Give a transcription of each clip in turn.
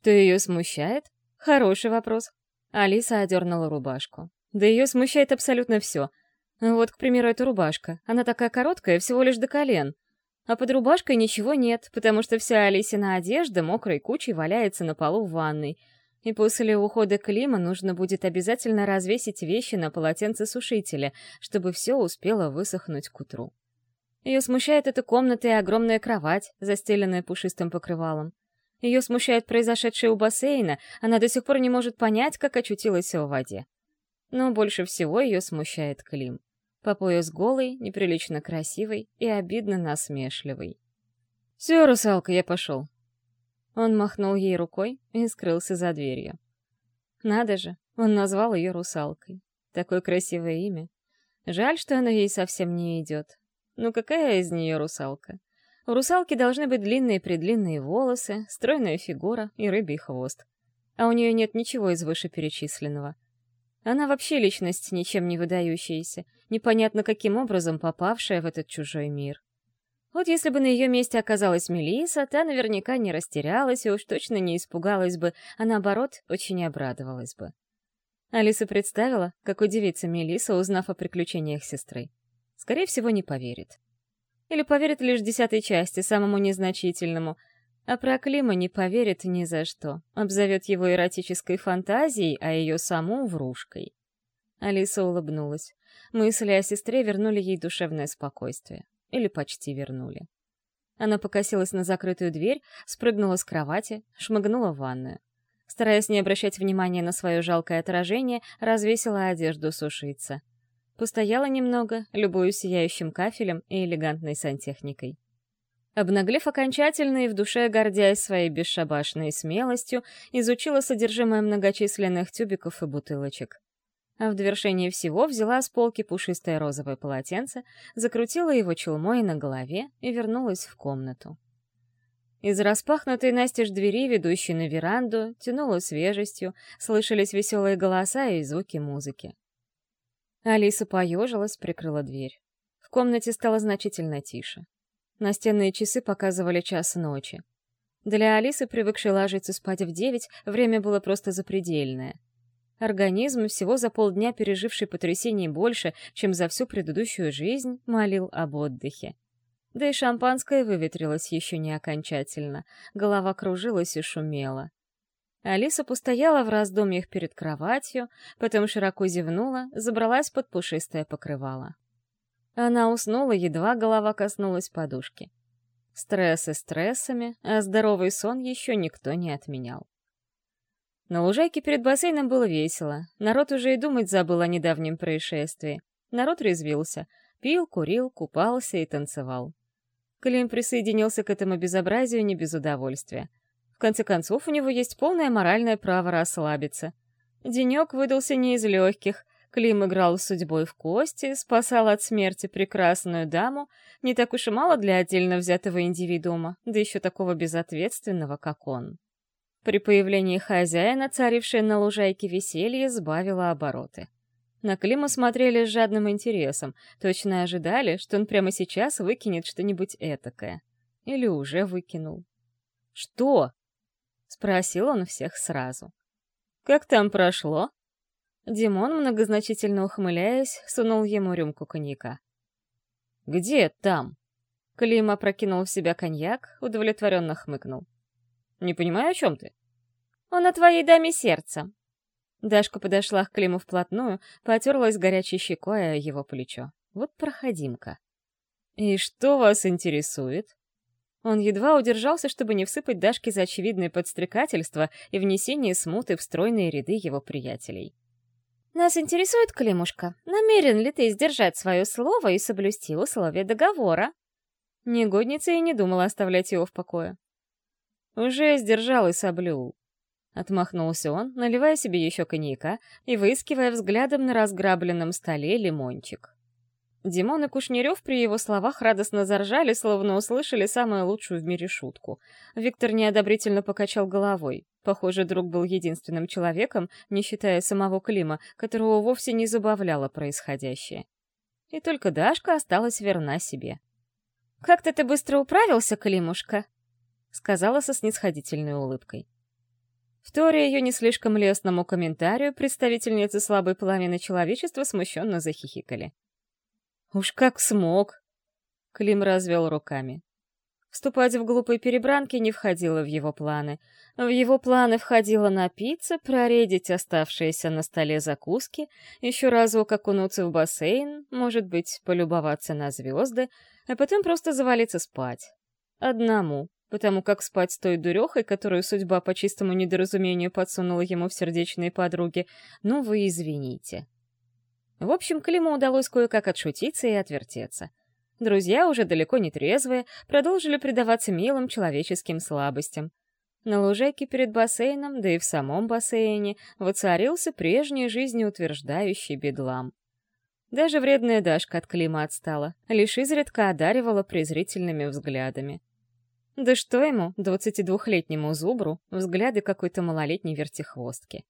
Что ее смущает? Хороший вопрос. Алиса одернула рубашку. Да ее смущает абсолютно все. Вот, к примеру, эта рубашка. Она такая короткая, всего лишь до колен. А под рубашкой ничего нет, потому что вся Алисина одежда мокрой кучей валяется на полу в ванной. И после ухода Клима нужно будет обязательно развесить вещи на полотенце сушителя, чтобы все успело высохнуть к утру. Ее смущает эта комната и огромная кровать, застеленная пушистым покрывалом. Ее смущает произошедшее у бассейна, она до сих пор не может понять, как очутилась в воде. Но больше всего ее смущает Клим. По пояс голый, неприлично красивый и обидно насмешливый. «Все, русалка, я пошел». Он махнул ей рукой и скрылся за дверью. Надо же, он назвал ее русалкой. Такое красивое имя. Жаль, что оно ей совсем не идет. Ну какая из нее русалка? У русалки должны быть длинные-предлинные волосы, стройная фигура и рыбий хвост. А у нее нет ничего из вышеперечисленного. Она вообще личность ничем не выдающаяся, непонятно каким образом попавшая в этот чужой мир. Вот если бы на ее месте оказалась Мелиса, та наверняка не растерялась и уж точно не испугалась бы, а наоборот, очень обрадовалась бы. Алиса представила, как удивится Мелиса, узнав о приключениях сестры. Скорее всего, не поверит. Или поверит лишь десятой части, самому незначительному, а про Клима не поверит ни за что, обзовет его эротической фантазией, а ее саму — врушкой. Алиса улыбнулась. Мысли о сестре вернули ей душевное спокойствие. Или почти вернули. Она покосилась на закрытую дверь, спрыгнула с кровати, шмыгнула в ванную. Стараясь не обращать внимания на свое жалкое отражение, развесила одежду сушиться. Постояла немного, любуясь сияющим кафелем и элегантной сантехникой. Обнаглев окончательно и в душе гордясь своей бесшабашной смелостью, изучила содержимое многочисленных тюбиков и бутылочек. А в довершение всего взяла с полки пушистое розовое полотенце, закрутила его челмой на голове и вернулась в комнату. Из распахнутой настежь двери, ведущей на веранду, тянуло свежестью, слышались веселые голоса и звуки музыки. Алиса поежилась, прикрыла дверь. В комнате стало значительно тише. Настенные часы показывали час ночи. Для Алисы, привыкшей ложиться спать в девять, время было просто запредельное. Организм, всего за полдня переживший потрясений больше, чем за всю предыдущую жизнь, молил об отдыхе. Да и шампанское выветрилось еще не окончательно, голова кружилась и шумела. Алиса постояла в раздумьях перед кроватью, потом широко зевнула, забралась под пушистое покрывало. Она уснула, едва голова коснулась подушки. Стрессы стрессами, а здоровый сон еще никто не отменял. На лужайке перед бассейном было весело. Народ уже и думать забыл о недавнем происшествии. Народ резвился. Пил, курил, купался и танцевал. Клим присоединился к этому безобразию не без удовольствия. В конце концов, у него есть полное моральное право расслабиться. Денек выдался не из легких. Клим играл с судьбой в кости, спасал от смерти прекрасную даму, не так уж и мало для отдельно взятого индивидуума, да еще такого безответственного, как он. При появлении хозяина, царившее на лужайке веселье, сбавило обороты. На Клима смотрели с жадным интересом, точно ожидали, что он прямо сейчас выкинет что-нибудь этакое. Или уже выкинул. «Что?» — спросил он всех сразу. «Как там прошло?» Димон, многозначительно ухмыляясь, сунул ему рюмку коньяка. «Где там?» Клим опрокинул в себя коньяк, удовлетворенно хмыкнул. «Не понимаю, о чем ты?» «Он о твоей даме сердца». Дашка подошла к Климу вплотную, потерлась горячей щекой о его плечо. «Вот проходимка». «И что вас интересует?» Он едва удержался, чтобы не всыпать Дашке за очевидное подстрекательство и внесение смуты в стройные ряды его приятелей. «Нас интересует, Климушка, намерен ли ты сдержать свое слово и соблюсти условия договора?» Негодница и не думала оставлять его в покое. «Уже сдержал и соблюл», — отмахнулся он, наливая себе еще коньяка и выискивая взглядом на разграбленном столе лимончик. Димон и Кушнерев при его словах радостно заржали, словно услышали самую лучшую в мире шутку. Виктор неодобрительно покачал головой. Похоже, друг был единственным человеком, не считая самого Клима, которого вовсе не забавляло происходящее. И только Дашка осталась верна себе. «Как-то ты быстро управился, Климушка», — сказала со снисходительной улыбкой. Вторя ее не слишком лестному комментарию, представительницы слабой половины человечества смущенно захихикали. «Уж как смог!» Клим развел руками. Вступать в глупые перебранки не входило в его планы. В его планы входило напиться, проредить оставшиеся на столе закуски, еще разок окунуться в бассейн, может быть, полюбоваться на звезды, а потом просто завалиться спать. Одному, потому как спать с той дурехой, которую судьба по чистому недоразумению подсунула ему в сердечные подруги, ну вы извините. В общем, Климу удалось кое-как отшутиться и отвертеться. Друзья, уже далеко не трезвые, продолжили предаваться милым человеческим слабостям. На лужайке перед бассейном, да и в самом бассейне, воцарился прежний жизнеутверждающий бедлам. Даже вредная Дашка от Клима отстала, лишь изредка одаривала презрительными взглядами. Да что ему, двадцатидвухлетнему зубру, взгляды какой-то малолетней вертихвостки.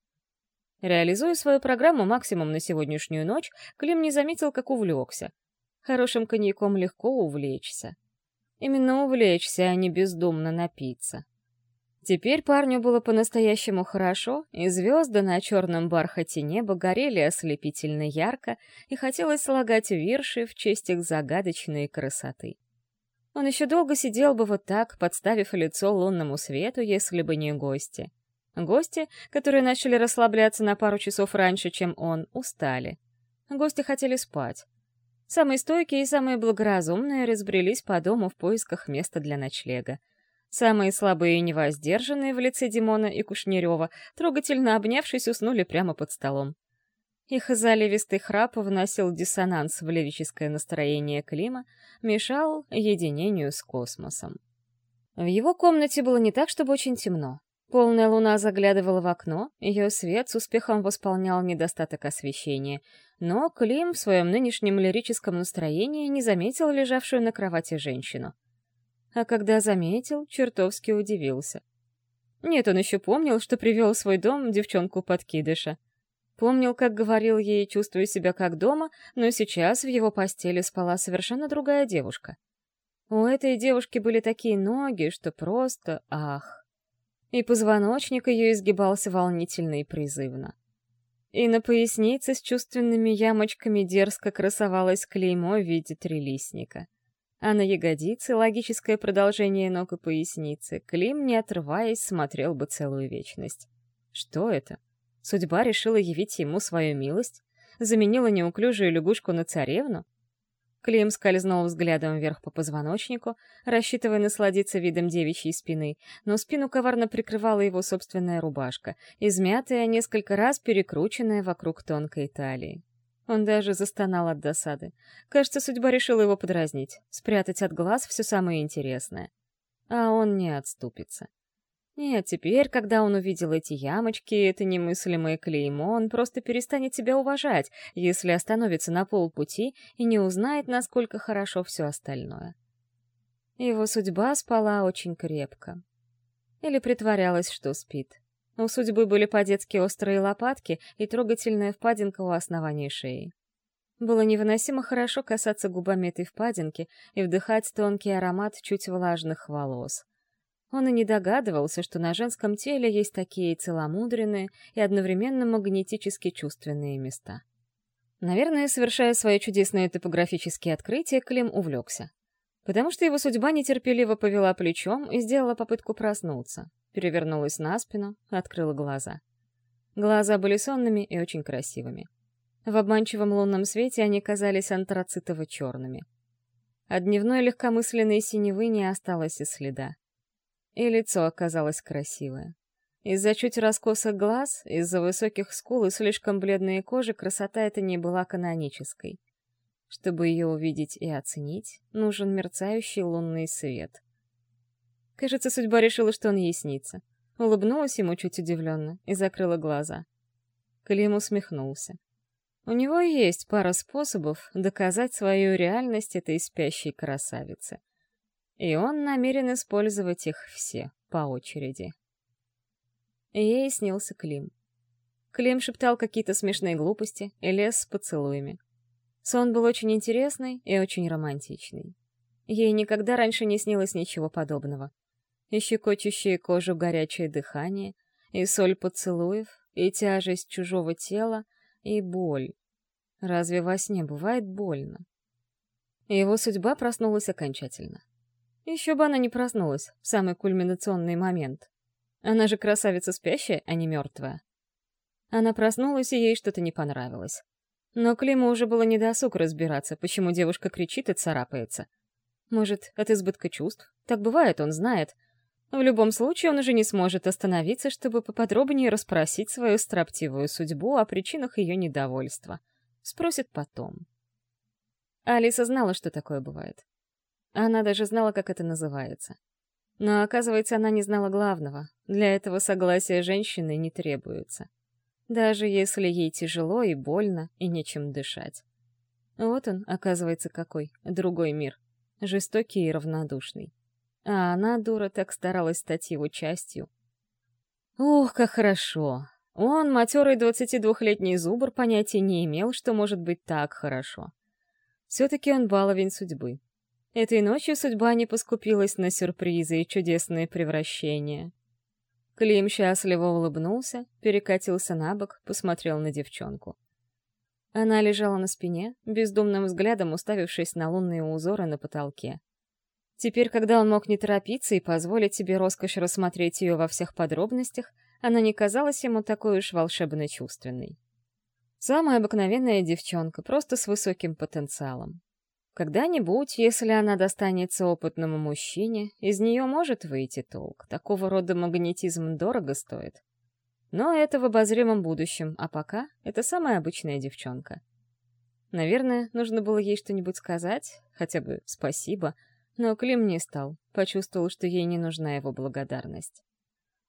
Реализуя свою программу максимум на сегодняшнюю ночь, Клим не заметил, как увлекся — Хорошим коньяком легко увлечься. Именно увлечься, а не бездумно напиться. Теперь парню было по-настоящему хорошо, и звезды на черном бархате неба горели ослепительно ярко, и хотелось слагать вирши в честь их загадочной красоты. Он еще долго сидел бы вот так, подставив лицо лунному свету, если бы не гости. Гости, которые начали расслабляться на пару часов раньше, чем он, устали. Гости хотели спать. Самые стойкие и самые благоразумные разбрелись по дому в поисках места для ночлега. Самые слабые и невоздержанные в лице Димона и Кушнерева, трогательно обнявшись, уснули прямо под столом. Их заливистый храп вносил диссонанс в лирическое настроение Клима, мешал единению с космосом. В его комнате было не так, чтобы очень темно. Полная луна заглядывала в окно, ее свет с успехом восполнял недостаток освещения, но Клим в своем нынешнем лирическом настроении не заметил лежавшую на кровати женщину. А когда заметил, чертовски удивился. Нет, он еще помнил, что привел в свой дом девчонку-подкидыша. Помнил, как говорил ей, чувствуя себя как дома, но сейчас в его постели спала совершенно другая девушка. У этой девушки были такие ноги, что просто ах и позвоночник ее изгибался волнительно и призывно. И на пояснице с чувственными ямочками дерзко красовалось клеймо в виде трилистника. А на ягодице, логическое продолжение ног и поясницы, Клим, не отрываясь, смотрел бы целую вечность. Что это? Судьба решила явить ему свою милость? Заменила неуклюжую лягушку на царевну? Клим скользнул взглядом вверх по позвоночнику, рассчитывая насладиться видом девичьей спины, но спину коварно прикрывала его собственная рубашка, измятая, несколько раз перекрученная вокруг тонкой талии. Он даже застонал от досады. Кажется, судьба решила его подразнить, спрятать от глаз все самое интересное. А он не отступится. Нет, теперь, когда он увидел эти ямочки, это немыслимое клеймо, он просто перестанет себя уважать, если остановится на полпути и не узнает, насколько хорошо все остальное. Его судьба спала очень крепко. Или притворялась, что спит. У судьбы были по-детски острые лопатки и трогательная впадинка у основания шеи. Было невыносимо хорошо касаться губами этой впадинки и вдыхать тонкий аромат чуть влажных волос. Он и не догадывался, что на женском теле есть такие целомудренные и одновременно магнетически чувственные места. Наверное, совершая свои чудесные топографические открытия, Клим увлекся. Потому что его судьба нетерпеливо повела плечом и сделала попытку проснуться. Перевернулась на спину, открыла глаза. Глаза были сонными и очень красивыми. В обманчивом лунном свете они казались антрацитово-черными. От дневной легкомысленной синевы не осталось и следа. И лицо оказалось красивое. Из-за чуть раскосых глаз, из-за высоких скул и слишком бледной кожи красота эта не была канонической. Чтобы ее увидеть и оценить, нужен мерцающий лунный свет. Кажется, судьба решила, что он ей снится. Улыбнулась ему чуть удивленно и закрыла глаза. Клим усмехнулся. У него есть пара способов доказать свою реальность этой спящей красавице. И он намерен использовать их все, по очереди. ей снился Клим. Клим шептал какие-то смешные глупости и лез с поцелуями. Сон был очень интересный и очень романтичный. Ей никогда раньше не снилось ничего подобного. И щекочущее кожу горячее дыхание, И соль поцелуев, и тяжесть чужого тела, и боль. Разве во сне бывает больно? Его судьба проснулась окончательно. Еще бы она не проснулась в самый кульминационный момент. Она же красавица спящая, а не мертвая. Она проснулась, и ей что-то не понравилось. Но Климу уже было недосуг разбираться, почему девушка кричит и царапается. Может, от избытка чувств? Так бывает, он знает. В любом случае, он уже не сможет остановиться, чтобы поподробнее расспросить свою строптивую судьбу о причинах ее недовольства. Спросит потом. Алиса знала, что такое бывает. Она даже знала, как это называется. Но, оказывается, она не знала главного. Для этого согласия женщины не требуется. Даже если ей тяжело и больно, и нечем дышать. Вот он, оказывается, какой, другой мир. Жестокий и равнодушный. А она, дура, так старалась стать его частью. Ух, как хорошо. Он, матерый 22-летний зубр, понятия не имел, что может быть так хорошо. Все-таки он баловень судьбы. Этой ночью судьба не поскупилась на сюрпризы и чудесные превращения. Клим счастливо улыбнулся, перекатился на бок, посмотрел на девчонку. Она лежала на спине, бездумным взглядом уставившись на лунные узоры на потолке. Теперь, когда он мог не торопиться и позволить себе роскошь рассмотреть ее во всех подробностях, она не казалась ему такой уж волшебно чувственной. Самая обыкновенная девчонка, просто с высоким потенциалом. Когда-нибудь, если она достанется опытному мужчине, из нее может выйти толк. Такого рода магнетизм дорого стоит. Но это в обозримом будущем, а пока это самая обычная девчонка. Наверное, нужно было ей что-нибудь сказать, хотя бы спасибо, но Клим не стал, почувствовал, что ей не нужна его благодарность.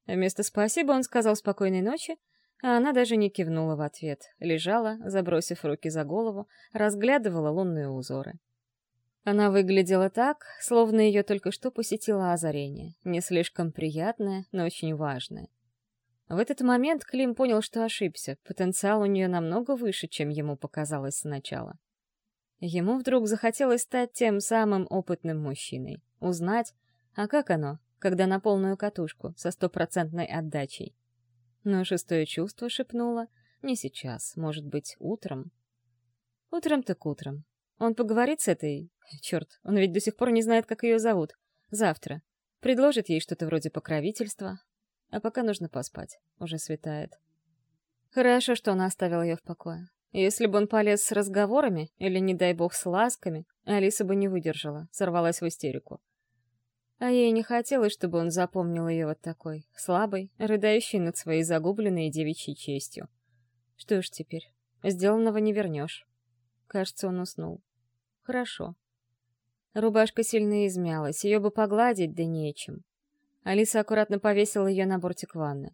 Вместо «спасибо» он сказал «спокойной ночи», а она даже не кивнула в ответ, лежала, забросив руки за голову, разглядывала лунные узоры. Она выглядела так, словно ее только что посетило озарение, не слишком приятное, но очень важное. В этот момент Клим понял, что ошибся, потенциал у нее намного выше, чем ему показалось сначала. Ему вдруг захотелось стать тем самым опытным мужчиной, узнать, а как оно, когда на полную катушку, со стопроцентной отдачей. Но шестое чувство шепнуло «не сейчас, может быть, утром». Утром так утром. Он поговорит с этой Черт, он ведь до сих пор не знает, как ее зовут. Завтра. Предложит ей что-то вроде покровительства. А пока нужно поспать. Уже светает. Хорошо, что он оставил ее в покое. Если бы он полез с разговорами, или, не дай бог, с ласками, Алиса бы не выдержала, сорвалась в истерику. А ей не хотелось, чтобы он запомнил ее вот такой, слабой, рыдающей над своей загубленной девичьей честью. Что ж теперь, сделанного не вернешь. Кажется, он уснул. Хорошо. Рубашка сильно измялась, ее бы погладить, да нечем. Алиса аккуратно повесила ее на бортик ванны.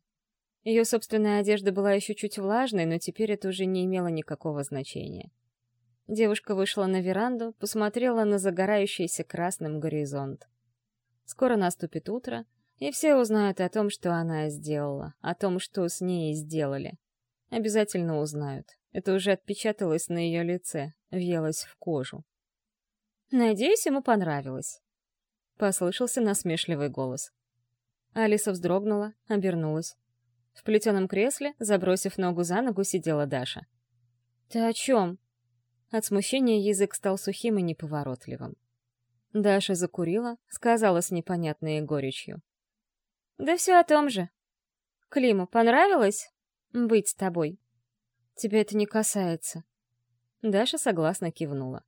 Ее собственная одежда была еще чуть влажной, но теперь это уже не имело никакого значения. Девушка вышла на веранду, посмотрела на загорающийся красным горизонт. Скоро наступит утро, и все узнают о том, что она сделала, о том, что с ней сделали. Обязательно узнают. Это уже отпечаталось на ее лице, въелось в кожу. Надеюсь, ему понравилось. Послышался насмешливый голос. Алиса вздрогнула, обернулась. В плетеном кресле, забросив ногу за ногу, сидела Даша. «Ты о чем?» От смущения язык стал сухим и неповоротливым. Даша закурила, сказала с непонятной горечью. «Да все о том же. Климу понравилось быть с тобой?» «Тебя это не касается». Даша согласно кивнула.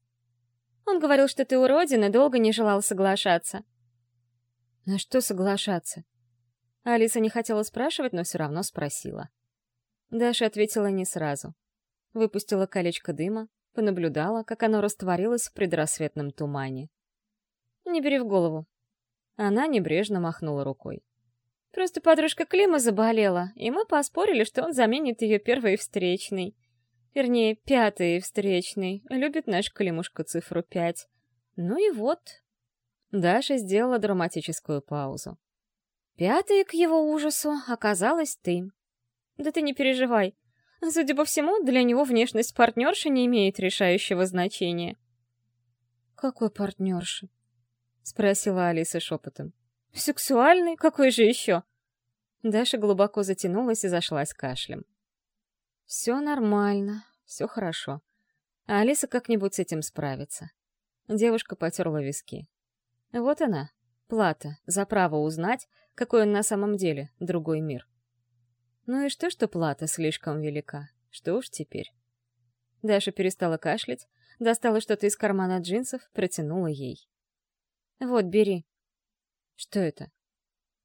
Он говорил, что ты уродин и долго не желал соглашаться. На что соглашаться? Алиса не хотела спрашивать, но все равно спросила. Даша ответила не сразу. Выпустила колечко дыма, понаблюдала, как оно растворилось в предрассветном тумане. «Не бери в голову». Она небрежно махнула рукой. «Просто подружка Клима заболела, и мы поспорили, что он заменит ее первой встречной. Вернее, пятый встречный. Любит наш Климушка цифру пять. Ну и вот. Даша сделала драматическую паузу. Пятый, к его ужасу, оказалась ты. Да ты не переживай. Судя по всему, для него внешность партнерши не имеет решающего значения. «Какой партнерши?» — спросила Алиса шепотом. «Сексуальный? Какой же еще?» Даша глубоко затянулась и зашлась кашлем. Все нормально, все хорошо. А Алиса как-нибудь с этим справится. Девушка потерла виски. Вот она, плата за право узнать, какой он на самом деле, другой мир. Ну и что, что плата слишком велика? Что уж теперь? Даша перестала кашлять, достала что-то из кармана джинсов, протянула ей. «Вот, бери». «Что это?»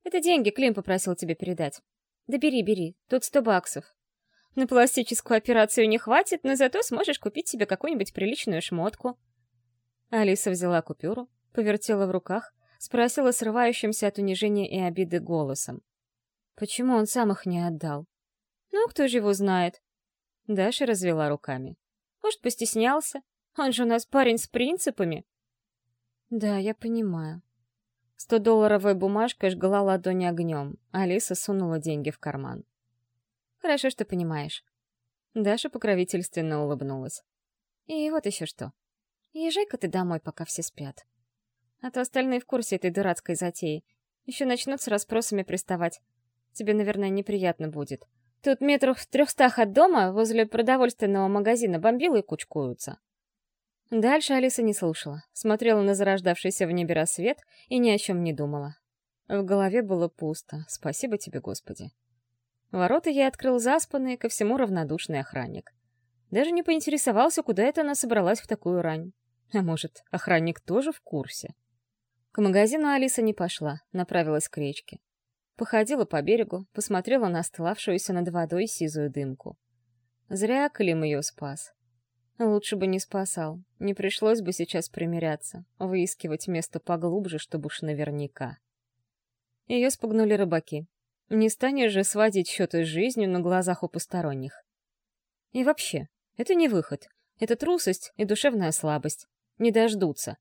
«Это деньги Клим попросил тебе передать. Да бери, бери, тут сто баксов. На пластическую операцию не хватит, но зато сможешь купить себе какую-нибудь приличную шмотку». Алиса взяла купюру, повертела в руках, спросила срывающимся от унижения и обиды голосом. «Почему он сам их не отдал?» «Ну, кто же его знает?» Даша развела руками. «Может, постеснялся? Он же у нас парень с принципами». «Да, я понимаю». Сто-долларовая бумажка жгла ладони огнем. Алиса сунула деньги в карман. «Хорошо, что понимаешь». Даша покровительственно улыбнулась. «И вот еще что. Езжай-ка ты домой, пока все спят. А то остальные в курсе этой дурацкой затеи. Еще начнут с расспросами приставать. Тебе, наверное, неприятно будет. Тут метров в трехстах от дома, возле продовольственного магазина, бомбилы кучкуются. Дальше Алиса не слушала, смотрела на зарождавшийся в небе рассвет и ни о чем не думала. В голове было пусто, спасибо тебе, Господи. Ворота ей открыл заспанный, ко всему равнодушный охранник. Даже не поинтересовался, куда это она собралась в такую рань. А может, охранник тоже в курсе? К магазину Алиса не пошла, направилась к речке. Походила по берегу, посмотрела на остылавшуюся над водой сизую дымку. Зря Клим ее спас. Лучше бы не спасал. Не пришлось бы сейчас примиряться, выискивать место поглубже, чтобы уж наверняка. Ее спугнули рыбаки. Не станешь же сводить счеты с жизнью на глазах у посторонних. И вообще, это не выход. Это трусость и душевная слабость. Не дождутся.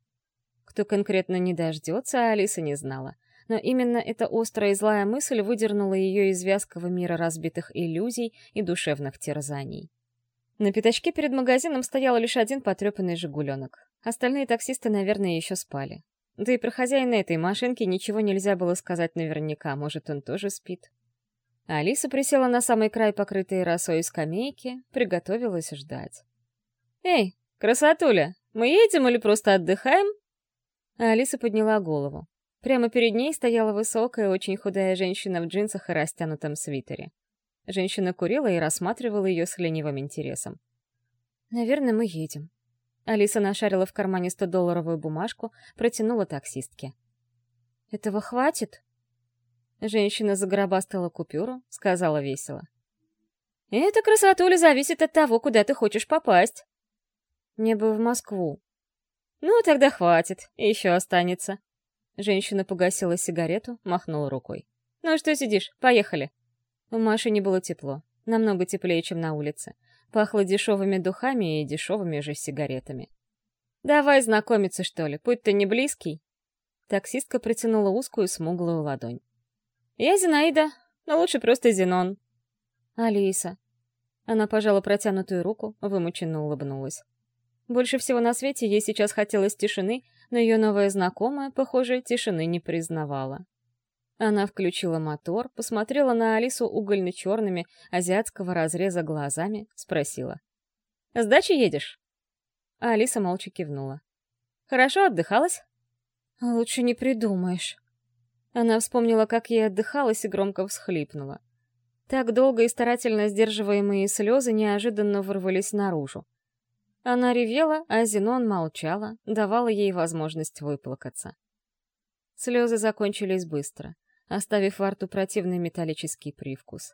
Кто конкретно не дождется, Алиса не знала. Но именно эта острая и злая мысль выдернула ее из вязкого мира разбитых иллюзий и душевных терзаний. На пятачке перед магазином стоял лишь один потрепанный «Жигуленок». Остальные таксисты, наверное, еще спали. Да и про хозяина этой машинки ничего нельзя было сказать наверняка, может, он тоже спит. Алиса присела на самый край покрытой росой скамейки, приготовилась ждать. «Эй, красотуля, мы едем или просто отдыхаем?» Алиса подняла голову. Прямо перед ней стояла высокая, очень худая женщина в джинсах и растянутом свитере. Женщина курила и рассматривала ее с ленивым интересом. «Наверное, мы едем». Алиса нашарила в кармане 100-долларовую бумажку, протянула таксистке. «Этого хватит?» Женщина загробастала купюру, сказала весело. «Эта красотуля зависит от того, куда ты хочешь попасть». «Мне бы в Москву». «Ну, тогда хватит, еще останется». Женщина погасила сигарету, махнула рукой. «Ну что сидишь? Поехали!» В машине было тепло, намного теплее, чем на улице. Пахло дешевыми духами и дешевыми же сигаретами. «Давай знакомиться, что ли, путь-то не близкий?» Таксистка протянула узкую смуглую ладонь. «Я Зинаида, но лучше просто Зенон». «Алиса». Она пожала протянутую руку, вымученно улыбнулась. Больше всего на свете ей сейчас хотелось тишины, но ее новая знакомая, похоже, тишины не признавала. Она включила мотор, посмотрела на Алису угольно-черными азиатского разреза глазами, спросила. «С дачи едешь?» Алиса молча кивнула. «Хорошо отдыхалась?» «Лучше не придумаешь». Она вспомнила, как ей отдыхалась и громко всхлипнула. Так долго и старательно сдерживаемые слезы неожиданно вырвались наружу. Она ревела, а Зенон молчала, давала ей возможность выплакаться. Слезы закончились быстро оставив во рту противный металлический привкус.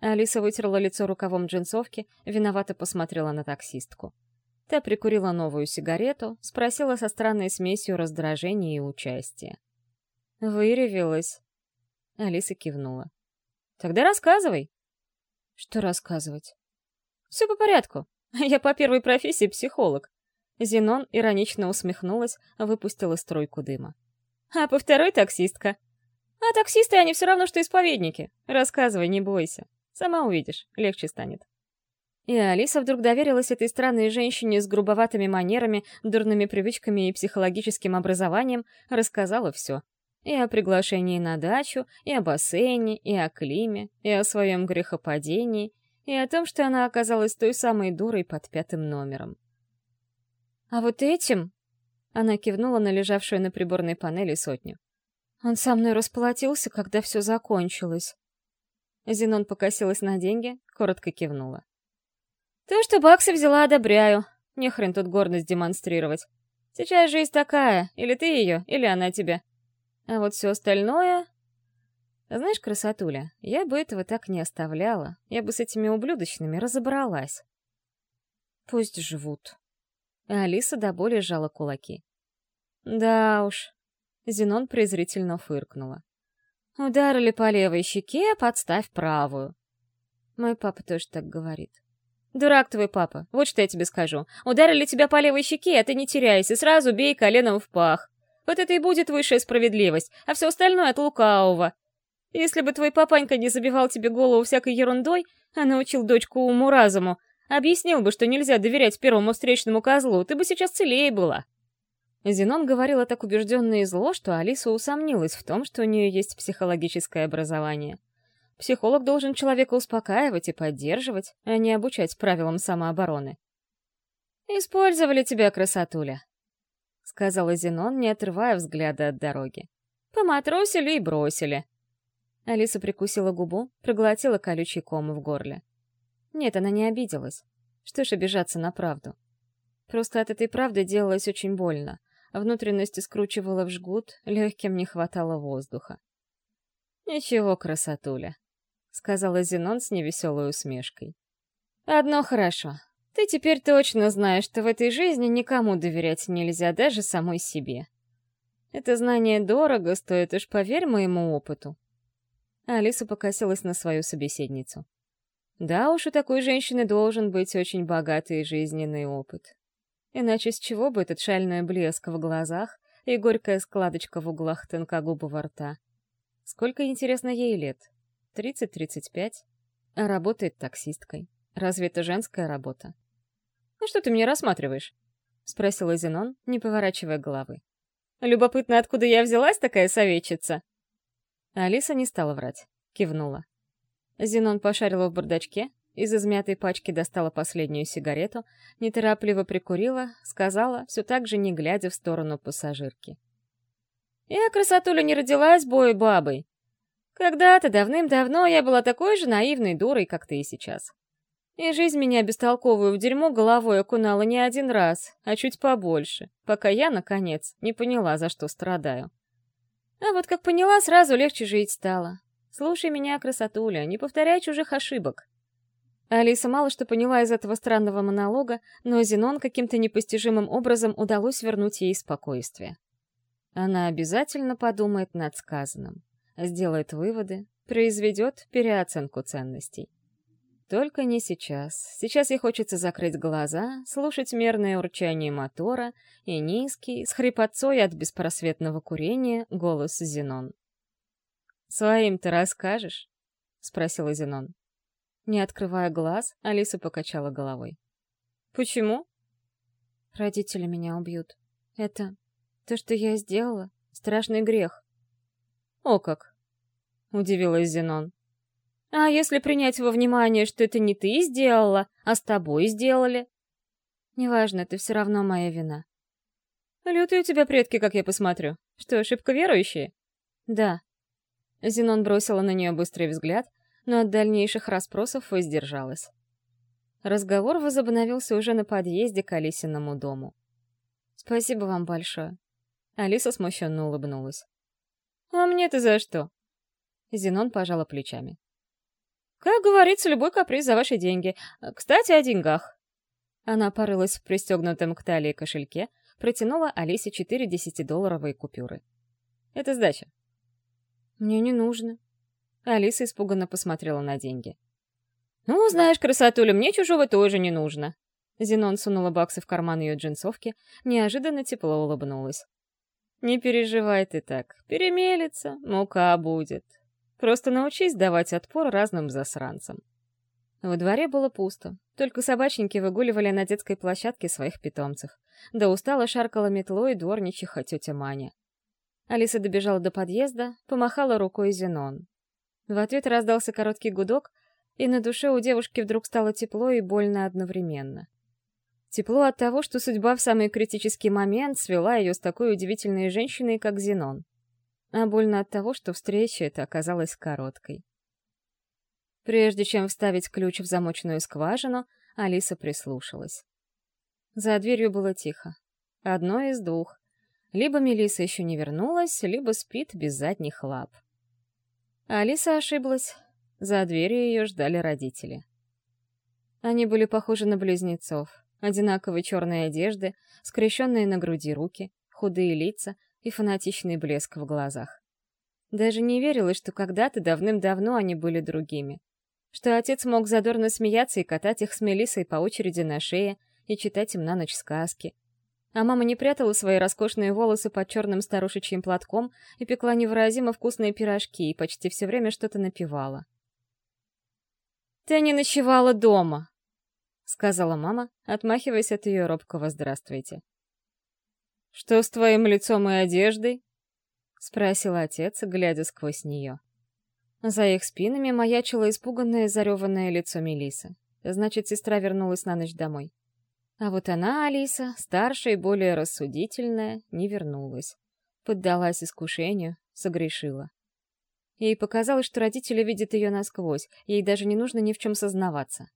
Алиса вытерла лицо рукавом джинсовки, виновато посмотрела на таксистку. Та прикурила новую сигарету, спросила со странной смесью раздражения и участия. «Выревелась?» Алиса кивнула. «Тогда рассказывай». «Что рассказывать?» «Все по порядку. Я по первой профессии психолог». Зенон иронично усмехнулась, выпустила струйку дыма. «А по второй таксистка. А таксисты, они все равно, что исповедники. Рассказывай, не бойся. Сама увидишь, легче станет. И Алиса вдруг доверилась этой странной женщине с грубоватыми манерами, дурными привычками и психологическим образованием, рассказала все. И о приглашении на дачу, и о бассейне, и о Климе, и о своем грехопадении, и о том, что она оказалась той самой дурой под пятым номером. «А вот этим...» — она кивнула на лежавшую на приборной панели сотню. «Он со мной расплатился, когда все закончилось». Зенон покосилась на деньги, коротко кивнула. «То, что баксы взяла, одобряю. Не хрен тут гордость демонстрировать. Сейчас жизнь такая, или ты ее, или она тебя. А вот все остальное... Знаешь, красотуля, я бы этого так не оставляла. Я бы с этими ублюдочными разобралась. Пусть живут. Алиса до боли сжала кулаки. Да уж. Зенон презрительно фыркнула. Ударили по левой щеке, подставь правую. Мой папа тоже так говорит. Дурак твой папа, вот что я тебе скажу. Ударили тебя по левой щеке, а ты не теряйся, сразу бей коленом в пах. Вот это и будет высшая справедливость, а все остальное от лукавого. Если бы твой папанька не забивал тебе голову всякой ерундой, а научил дочку уму-разуму, объяснил бы, что нельзя доверять первому встречному козлу, ты бы сейчас целее была. Зенон говорила так убежденно и зло, что Алиса усомнилась в том, что у нее есть психологическое образование. Психолог должен человека успокаивать и поддерживать, а не обучать правилам самообороны. «Использовали тебя, красотуля», — сказала Зенон, не отрывая взгляда от дороги. «Поматросили и бросили». Алиса прикусила губу, проглотила колючий ком в горле. Нет, она не обиделась. Что ж обижаться на правду? Просто от этой правды делалось очень больно. Внутренности скручивало в жгут, легким не хватало воздуха. «Ничего, красотуля», — сказала Зенон с невеселой усмешкой. «Одно хорошо. Ты теперь точно знаешь, что в этой жизни никому доверять нельзя, даже самой себе. Это знание дорого стоит, уж поверь моему опыту. Алиса покосилась на свою собеседницу. Да уж, у такой женщины должен быть очень богатый жизненный опыт. Иначе с чего бы этот шальной блеск в глазах и горькая складочка в углах тонкогубого рта? Сколько, интересно, ей лет? Тридцать-тридцать пять? А работает таксисткой. Разве это женская работа? «Ну что ты меня рассматриваешь?» — спросила Зенон, не поворачивая головы. «Любопытно, откуда я взялась, такая советчица?» Алиса не стала врать, кивнула. Зенон пошарила в бардачке, из измятой пачки достала последнюю сигарету, неторопливо прикурила, сказала, все так же не глядя в сторону пассажирки. «Я, красотуля, не родилась бой бабой. Когда-то, давным-давно, я была такой же наивной дурой, как ты и сейчас. И жизнь меня бестолковую в дерьмо головой окунала не один раз, а чуть побольше, пока я, наконец, не поняла, за что страдаю. А вот как поняла, сразу легче жить стало. Слушай меня, красотуля, не повторяй чужих ошибок. Алиса мало что поняла из этого странного монолога, но Зенон каким-то непостижимым образом удалось вернуть ей спокойствие. Она обязательно подумает над сказанным, сделает выводы, произведет переоценку ценностей. Только не сейчас. Сейчас ей хочется закрыть глаза, слушать мерное урчание мотора и низкий, с хрипотцой от беспросветного курения, голос Зенон. «Своим-то расскажешь?» — спросила Зенон. Не открывая глаз, Алиса покачала головой. «Почему?» «Родители меня убьют. Это... то, что я сделала, страшный грех». «О как!» — удивилась Зенон. А если принять во внимание, что это не ты сделала, а с тобой сделали? Неважно, это все равно моя вина. Лютые у тебя предки, как я посмотрю. Что, ошибка верующие? Да. Зенон бросила на нее быстрый взгляд, но от дальнейших расспросов воздержалась. Разговор возобновился уже на подъезде к Алисиному дому. «Спасибо вам большое». Алиса смущенно улыбнулась. «А мне-то за что?» Зенон пожала плечами. Как говорится, любой каприз за ваши деньги. Кстати, о деньгах. Она порылась в пристегнутом к талии кошельке, протянула Алисе четыре десятидолларовые купюры. «Это сдача». «Мне не нужно». Алиса испуганно посмотрела на деньги. «Ну, знаешь, красотуля, мне чужого тоже не нужно». Зенон сунула баксы в карман ее джинсовки, неожиданно тепло улыбнулась. «Не переживай ты так. Перемелется, мука будет. Просто научись давать отпор разным засранцам. Во дворе было пусто. Только собачники выгуливали на детской площадке своих питомцев. Да устало шаркала метлой дворничиха тетя Маня. Алиса добежала до подъезда, помахала рукой Зенон. В ответ раздался короткий гудок, и на душе у девушки вдруг стало тепло и больно одновременно. Тепло от того, что судьба в самый критический момент свела ее с такой удивительной женщиной, как Зенон. А больно от того, что встреча эта оказалась короткой. Прежде чем вставить ключ в замочную скважину, Алиса прислушалась. За дверью было тихо. Одно из двух. Либо Мелиса еще не вернулась, либо спит без задних лап. Алиса ошиблась. За дверью ее ждали родители. Они были похожи на близнецов. Одинаковые черные одежды, скрещенные на груди руки, худые лица и фанатичный блеск в глазах. Даже не верилось, что когда-то давным-давно они были другими что отец мог задорно смеяться и катать их с Мелиссой по очереди на шее и читать им на ночь сказки. А мама не прятала свои роскошные волосы под черным старушечьим платком и пекла невыразимо вкусные пирожки и почти все время что-то напевала. «Ты не ночевала дома!» — сказала мама, отмахиваясь от ее робкого «здравствуйте». «Что с твоим лицом и одеждой?» — спросил отец, глядя сквозь нее. За их спинами маячило испуганное, зареванное лицо Мелисы. Значит, сестра вернулась на ночь домой. А вот она, Алиса, старшая и более рассудительная, не вернулась. Поддалась искушению, согрешила. Ей показалось, что родители видят ее насквозь, ей даже не нужно ни в чем сознаваться.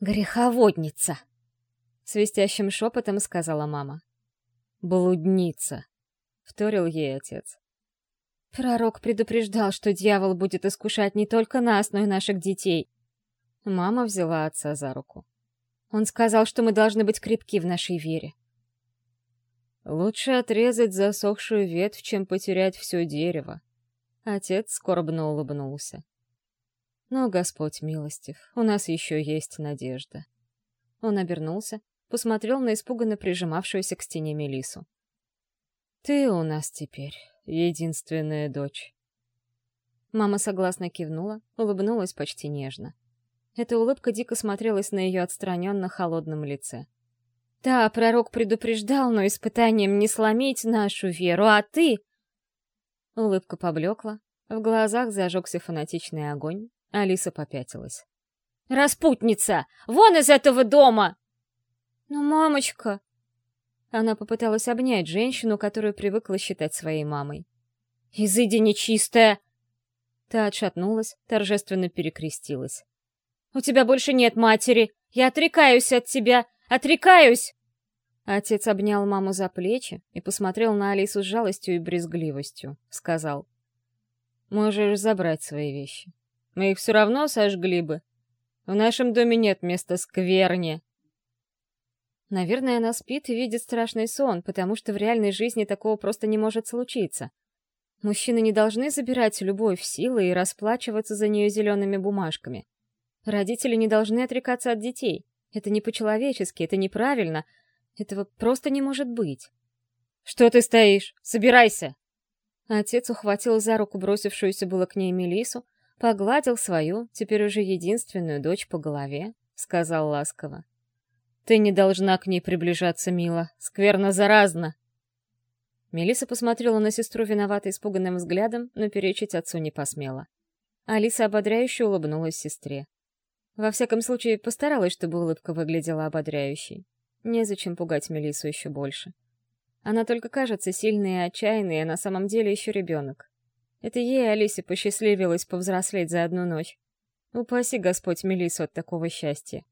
«Греховодница!» — свистящим шепотом сказала мама. «Блудница!» — вторил ей отец. Пророк предупреждал, что дьявол будет искушать не только нас, но и наших детей. Мама взяла отца за руку. Он сказал, что мы должны быть крепки в нашей вере. Лучше отрезать засохшую ветвь, чем потерять все дерево. Отец скорбно улыбнулся. Но Господь милостив, у нас еще есть надежда. Он обернулся, посмотрел на испуганно прижимавшуюся к стене Мелису. Ты у нас теперь единственная дочь. Мама согласно кивнула, улыбнулась почти нежно. Эта улыбка дико смотрелась на ее отстраненно холодном лице. «Да, пророк предупреждал, но испытанием не сломить нашу веру, а ты...» Улыбка поблекла, в глазах зажегся фанатичный огонь, Алиса попятилась. «Распутница! Вон из этого дома!» «Ну, мамочка!» Она попыталась обнять женщину, которую привыкла считать своей мамой. «Изыди нечистая!» Та отшатнулась, торжественно перекрестилась. «У тебя больше нет матери! Я отрекаюсь от тебя! Отрекаюсь!» Отец обнял маму за плечи и посмотрел на Алису с жалостью и брезгливостью. Сказал. «Можешь забрать свои вещи. Мы их все равно сожгли бы. В нашем доме нет места скверне. Наверное, она спит и видит страшный сон, потому что в реальной жизни такого просто не может случиться. Мужчины не должны забирать любовь силы и расплачиваться за нее зелеными бумажками. Родители не должны отрекаться от детей. Это не по-человечески, это неправильно. Этого просто не может быть. «Что ты стоишь? Собирайся!» Отец ухватил за руку бросившуюся было к ней Мелису, погладил свою, теперь уже единственную дочь по голове, сказал ласково. Ты не должна к ней приближаться, мила. Скверно заразно. Мелиса посмотрела на сестру виновато испуганным взглядом, но перечить отцу не посмела. Алиса ободряюще улыбнулась сестре. Во всяком случае, постаралась, чтобы улыбка выглядела ободряющей. Незачем пугать Мелису еще больше. Она только кажется сильной и отчаянной, а на самом деле еще ребенок. Это ей, Алисе, посчастливилось повзрослеть за одну ночь. Упаси Господь Мелису от такого счастья.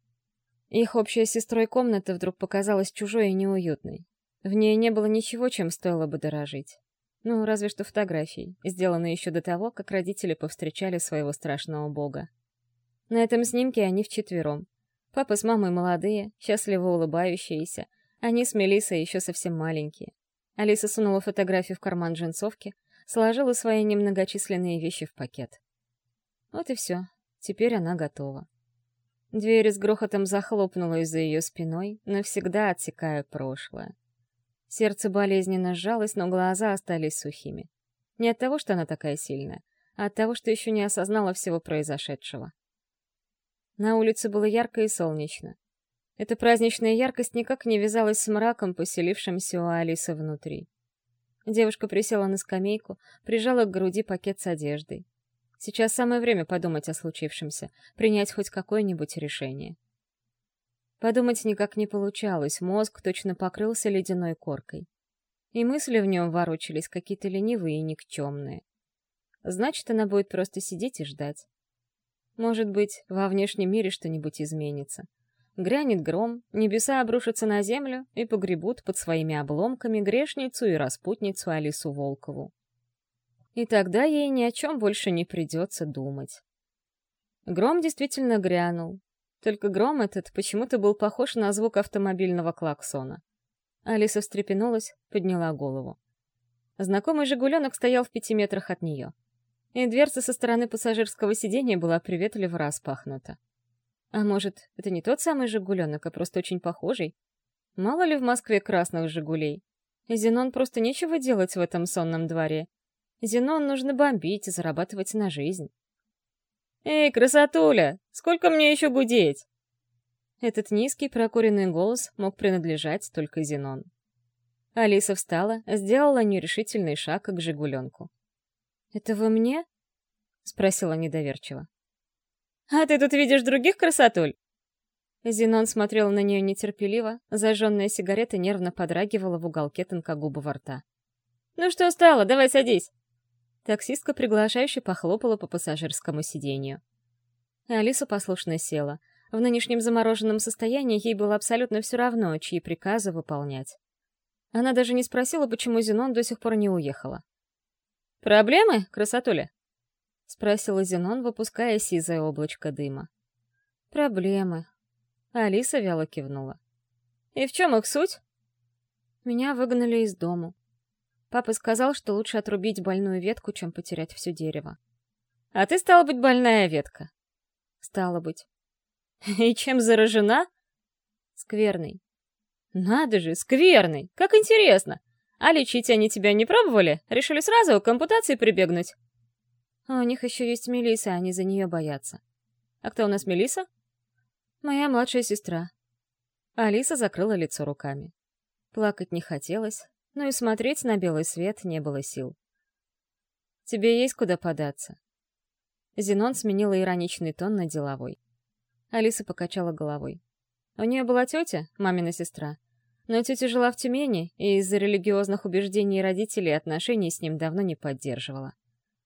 Их общая с сестрой комната вдруг показалась чужой и неуютной. В ней не было ничего, чем стоило бы дорожить. Ну, разве что фотографий, сделанные еще до того, как родители повстречали своего страшного бога. На этом снимке они вчетвером. Папа с мамой молодые, счастливо улыбающиеся, они с Мелиссой еще совсем маленькие. Алиса сунула фотографию в карман джинсовки, сложила свои немногочисленные вещи в пакет. Вот и все. Теперь она готова. Дверь с грохотом захлопнулась за ее спиной, навсегда отсекая прошлое. Сердце болезненно сжалось, но глаза остались сухими. Не от того, что она такая сильная, а от того, что еще не осознала всего произошедшего. На улице было ярко и солнечно. Эта праздничная яркость никак не вязалась с мраком, поселившимся у Алисы внутри. Девушка присела на скамейку, прижала к груди пакет с одеждой. Сейчас самое время подумать о случившемся, принять хоть какое-нибудь решение. Подумать никак не получалось, мозг точно покрылся ледяной коркой. И мысли в нем ворочались какие-то ленивые и никчемные. Значит, она будет просто сидеть и ждать. Может быть, во внешнем мире что-нибудь изменится. Грянет гром, небеса обрушатся на землю и погребут под своими обломками грешницу и распутницу Алису Волкову. И тогда ей ни о чем больше не придется думать. Гром действительно грянул, только гром этот почему-то был похож на звук автомобильного клаксона. Алиса встрепенулась, подняла голову. Знакомый «Жигуленок» стоял в пяти метрах от нее. И дверца со стороны пассажирского сиденья была приветливо распахнута. А может, это не тот самый «Жигуленок», а просто очень похожий? Мало ли в Москве красных «Жигулей». Зенон просто нечего делать в этом сонном дворе. Зенон нужно бомбить и зарабатывать на жизнь. «Эй, красотуля, сколько мне еще гудеть?» Этот низкий прокуренный голос мог принадлежать только Зенон. Алиса встала, сделала нерешительный шаг к «Жигуленку». «Это вы мне?» — спросила недоверчиво. «А ты тут видишь других красотуль?» Зенон смотрел на нее нетерпеливо, зажженная сигарета нервно подрагивала в уголке тонкогубого рта. «Ну что стало? Давай садись!» Таксистка приглашающе похлопала по пассажирскому сиденью. Алиса послушно села. В нынешнем замороженном состоянии ей было абсолютно все равно, чьи приказы выполнять. Она даже не спросила, почему Зенон до сих пор не уехала. «Проблемы, красотуля?» — спросила Зенон, выпуская сизое облачко дыма. «Проблемы». Алиса вяло кивнула. «И в чем их суть?» «Меня выгнали из дому. Папа сказал, что лучше отрубить больную ветку, чем потерять все дерево». «А ты стала быть больная ветка?» «Стала быть». «И чем заражена?» «Скверный». «Надо же, скверный! Как интересно! А лечить они тебя не пробовали? Решили сразу к ампутации прибегнуть?» А у них еще есть Мелиса, они за нее боятся. А кто у нас Мелиса? Моя младшая сестра. Алиса закрыла лицо руками. Плакать не хотелось, но и смотреть на белый свет не было сил. «Тебе есть куда податься?» Зенон сменила ироничный тон на деловой. Алиса покачала головой. У нее была тетя, мамина сестра, но тетя жила в Тюмени и из-за религиозных убеждений родителей отношений с ним давно не поддерживала.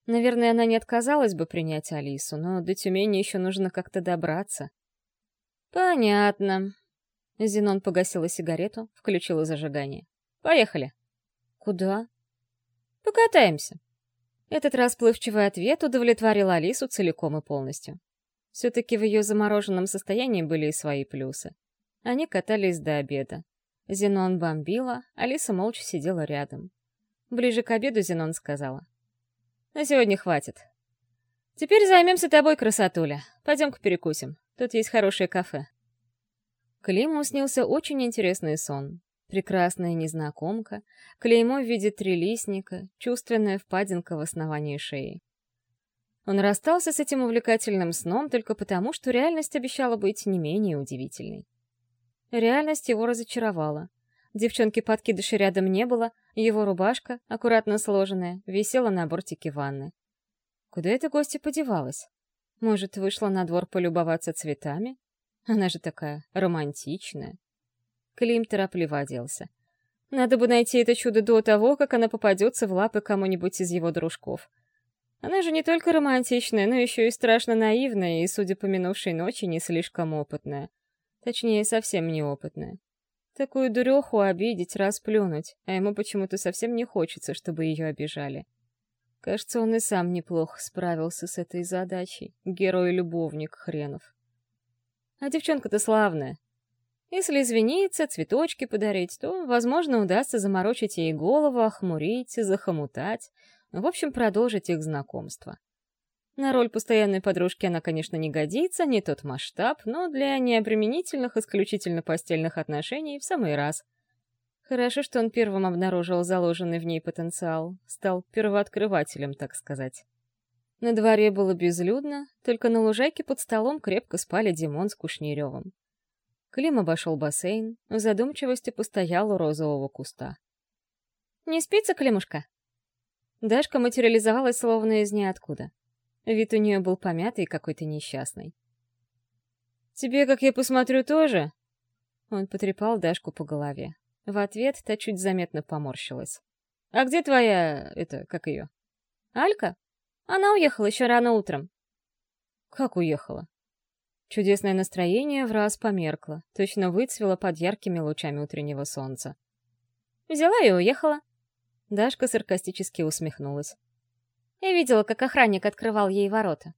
Наверное, она не отказалась бы принять Алису, но до Тюмени еще нужно как-то добраться. «Понятно». Зенон погасила сигарету, включила зажигание. «Поехали». «Куда?» «Покатаемся». Этот расплывчивый ответ удовлетворил Алису целиком и полностью. Все-таки в ее замороженном состоянии были и свои плюсы. Они катались до обеда. Зенон бомбила, Алиса молча сидела рядом. Ближе к обеду Зенон сказала. На сегодня хватит. Теперь займемся тобой, красотуля. Пойдем-ка перекусим. Тут есть хорошее кафе. Климу снился очень интересный сон. Прекрасная незнакомка, клеймо в виде трилистника, чувственная впадинка в основании шеи. Он расстался с этим увлекательным сном только потому, что реальность обещала быть не менее удивительной. Реальность его разочаровала. Девчонки-подкидыши рядом не было, его рубашка, аккуратно сложенная, висела на бортике ванны. Куда эта гостья подевалась? Может, вышла на двор полюбоваться цветами? Она же такая романтичная. Клим торопливо оделся. Надо бы найти это чудо до того, как она попадется в лапы кому-нибудь из его дружков. Она же не только романтичная, но еще и страшно наивная и, судя по минувшей ночи, не слишком опытная. Точнее, совсем неопытная. Такую дуреху обидеть, расплюнуть, а ему почему-то совсем не хочется, чтобы ее обижали. Кажется, он и сам неплохо справился с этой задачей. Герой-любовник хренов. А девчонка-то славная. Если извиниться, цветочки подарить, то, возможно, удастся заморочить ей голову, охмурить, захомутать, в общем, продолжить их знакомство. На роль постоянной подружки она, конечно, не годится, не тот масштаб, но для необременительных исключительно постельных отношений в самый раз. Хорошо, что он первым обнаружил заложенный в ней потенциал, стал первооткрывателем, так сказать. На дворе было безлюдно, только на лужайке под столом крепко спали Димон с Кушнеревым. Клим обошел бассейн, в задумчивости постоял у розового куста. «Не спится, Климушка?» Дашка материализовалась словно из ниоткуда. Вид у нее был помятый и какой-то несчастный. «Тебе, как я посмотрю, тоже?» Он потрепал Дашку по голове. В ответ та чуть заметно поморщилась. «А где твоя... это... как ее?» «Алька? Она уехала еще рано утром». «Как уехала?» Чудесное настроение в раз померкло, точно выцвело под яркими лучами утреннего солнца. «Взяла и уехала». Дашка саркастически усмехнулась. Я видела, как охранник открывал ей ворота.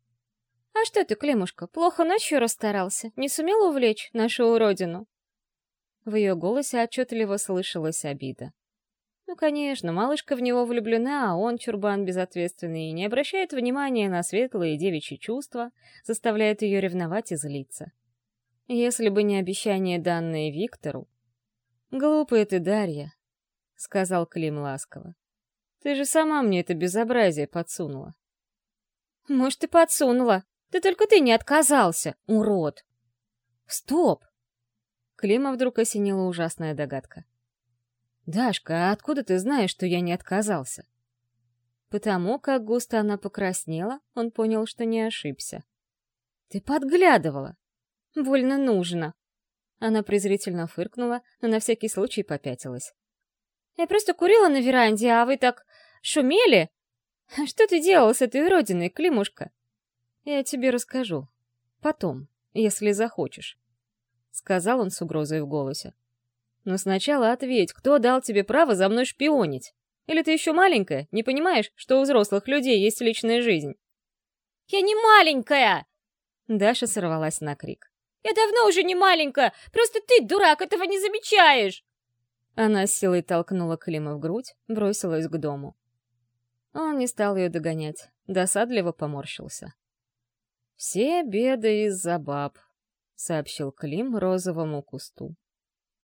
«А что ты, Климушка, плохо ночью расстарался? Не сумел увлечь нашу уродину?» В ее голосе отчетливо слышалась обида. Ну, конечно, малышка в него влюблена, а он, чурбан безответственный, и не обращает внимания на светлые девичьи чувства, заставляет ее ревновать и злиться. Если бы не обещание, данное Виктору... «Глупая ты, Дарья», — сказал Клим ласково. «Ты же сама мне это безобразие подсунула». «Может, и подсунула. Да только ты не отказался, урод!» «Стоп!» Клима вдруг осенила ужасная догадка. «Дашка, а откуда ты знаешь, что я не отказался?» Потому как густо она покраснела, он понял, что не ошибся. «Ты подглядывала!» «Больно нужно!» Она презрительно фыркнула, но на всякий случай попятилась. «Я просто курила на веранде, а вы так шумели? Что ты делал с этой родиной, Климушка?» «Я тебе расскажу. Потом, если захочешь. — сказал он с угрозой в голосе. «Но сначала ответь, кто дал тебе право за мной шпионить? Или ты еще маленькая, не понимаешь, что у взрослых людей есть личная жизнь?» «Я не маленькая!» Даша сорвалась на крик. «Я давно уже не маленькая! Просто ты, дурак, этого не замечаешь!» Она силой толкнула Клима в грудь, бросилась к дому. Он не стал ее догонять, досадливо поморщился. «Все беды из-за баб», сообщил Клим розовому кусту.